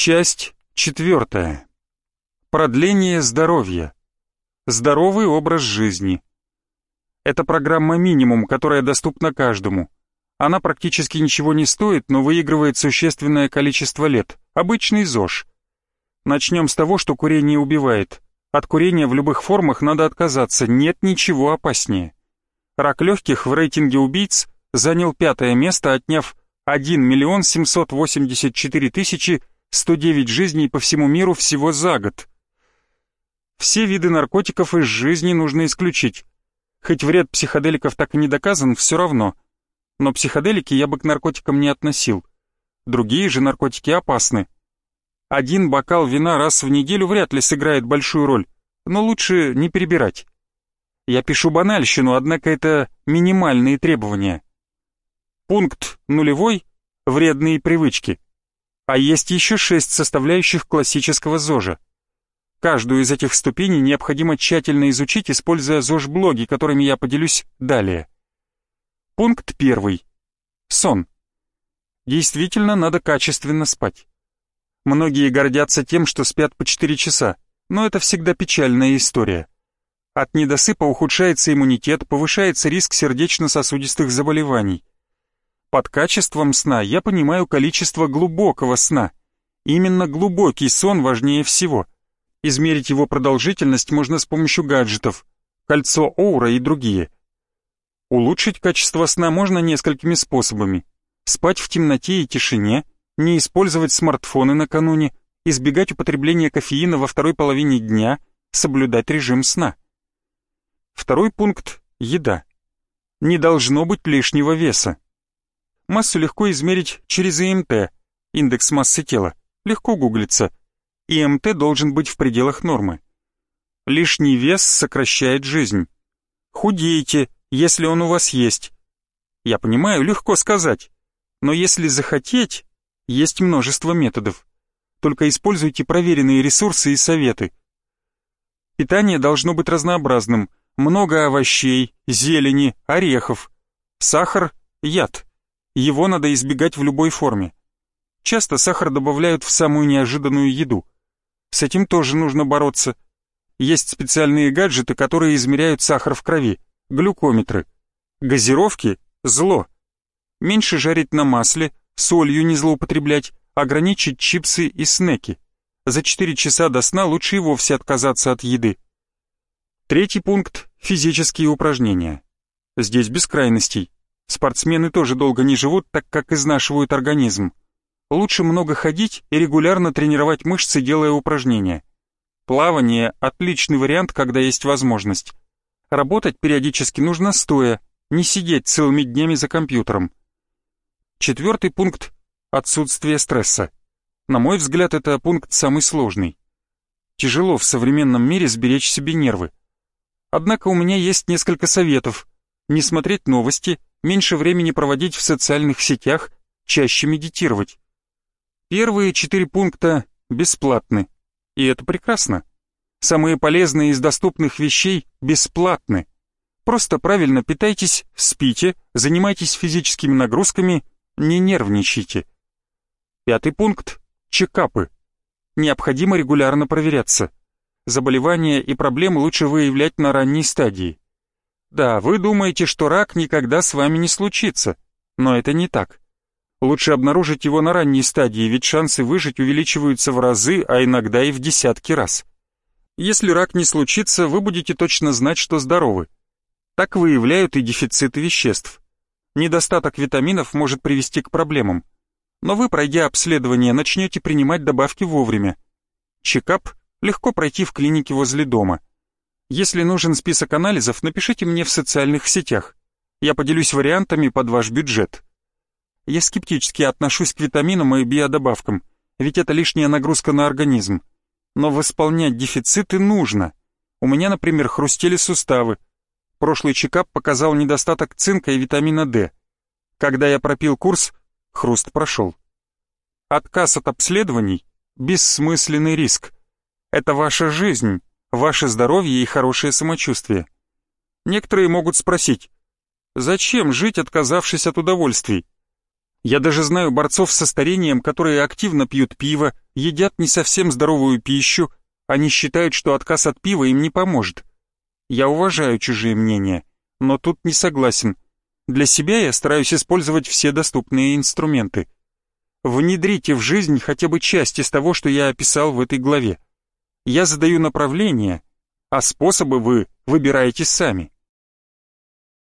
Часть четвертая. Продление здоровья. Здоровый образ жизни. Это программа «Минимум», которая доступна каждому. Она практически ничего не стоит, но выигрывает существенное количество лет. Обычный ЗОЖ. Начнем с того, что курение убивает. От курения в любых формах надо отказаться, нет ничего опаснее. Рак легких в рейтинге убийц занял пятое место, отняв 1 миллион 784 тысячи 109 жизней по всему миру всего за год. Все виды наркотиков из жизни нужно исключить. Хоть вред психоделиков так и не доказан, все равно. Но психоделики я бы к наркотикам не относил. Другие же наркотики опасны. Один бокал вина раз в неделю вряд ли сыграет большую роль, но лучше не перебирать. Я пишу банальщину, однако это минимальные требования. Пункт нулевой — вредные привычки. А есть еще шесть составляющих классического ЗОЖа. Каждую из этих ступеней необходимо тщательно изучить, используя ЗОЖ-блоги, которыми я поделюсь далее. Пункт первый. Сон. Действительно, надо качественно спать. Многие гордятся тем, что спят по 4 часа, но это всегда печальная история. От недосыпа ухудшается иммунитет, повышается риск сердечно-сосудистых заболеваний. Под качеством сна я понимаю количество глубокого сна. Именно глубокий сон важнее всего – Измерить его продолжительность можно с помощью гаджетов, кольцо Оура и другие. Улучшить качество сна можно несколькими способами. Спать в темноте и тишине, не использовать смартфоны накануне, избегать употребления кофеина во второй половине дня, соблюдать режим сна. Второй пункт – еда. Не должно быть лишнего веса. Массу легко измерить через ИМТ, индекс массы тела, легко гуглится – ИМТ должен быть в пределах нормы. Лишний вес сокращает жизнь. Худейте, если он у вас есть. Я понимаю, легко сказать. Но если захотеть, есть множество методов. Только используйте проверенные ресурсы и советы. Питание должно быть разнообразным. Много овощей, зелени, орехов. Сахар – яд. Его надо избегать в любой форме. Часто сахар добавляют в самую неожиданную еду – с этим тоже нужно бороться. Есть специальные гаджеты, которые измеряют сахар в крови, глюкометры. Газировки – зло. Меньше жарить на масле, солью не злоупотреблять, ограничить чипсы и снеки. За 4 часа до сна лучше и вовсе отказаться от еды. Третий пункт – физические упражнения. Здесь без крайностей. Спортсмены тоже долго не живут, так как изнашивают организм. Лучше много ходить и регулярно тренировать мышцы, делая упражнения. Плавание – отличный вариант, когда есть возможность. Работать периодически нужно стоя, не сидеть целыми днями за компьютером. Четвертый пункт – отсутствие стресса. На мой взгляд, это пункт самый сложный. Тяжело в современном мире сберечь себе нервы. Однако у меня есть несколько советов. Не смотреть новости, меньше времени проводить в социальных сетях, чаще медитировать. Первые четыре пункта бесплатны, и это прекрасно. Самые полезные из доступных вещей бесплатны. Просто правильно питайтесь, спите, занимайтесь физическими нагрузками, не нервничайте. Пятый пункт – чекапы. Необходимо регулярно проверяться. Заболевания и проблемы лучше выявлять на ранней стадии. Да, вы думаете, что рак никогда с вами не случится, но это не так. Лучше обнаружить его на ранней стадии, ведь шансы выжить увеличиваются в разы, а иногда и в десятки раз. Если рак не случится, вы будете точно знать, что здоровы. Так выявляют и дефициты веществ. Недостаток витаминов может привести к проблемам. Но вы, пройдя обследование, начнете принимать добавки вовремя. Чекап легко пройти в клинике возле дома. Если нужен список анализов, напишите мне в социальных сетях. Я поделюсь вариантами под ваш бюджет. Я скептически отношусь к витаминам и биодобавкам, ведь это лишняя нагрузка на организм. Но восполнять дефициты нужно. У меня, например, хрустели суставы. Прошлый чекап показал недостаток цинка и витамина D. Когда я пропил курс, хруст прошел. Отказ от обследований – бессмысленный риск. Это ваша жизнь, ваше здоровье и хорошее самочувствие. Некоторые могут спросить, зачем жить, отказавшись от удовольствий? Я даже знаю борцов со старением, которые активно пьют пиво, едят не совсем здоровую пищу, они считают, что отказ от пива им не поможет. Я уважаю чужие мнения, но тут не согласен. Для себя я стараюсь использовать все доступные инструменты. Внедрите в жизнь хотя бы часть из того, что я описал в этой главе. Я задаю направление, а способы вы выбираете сами.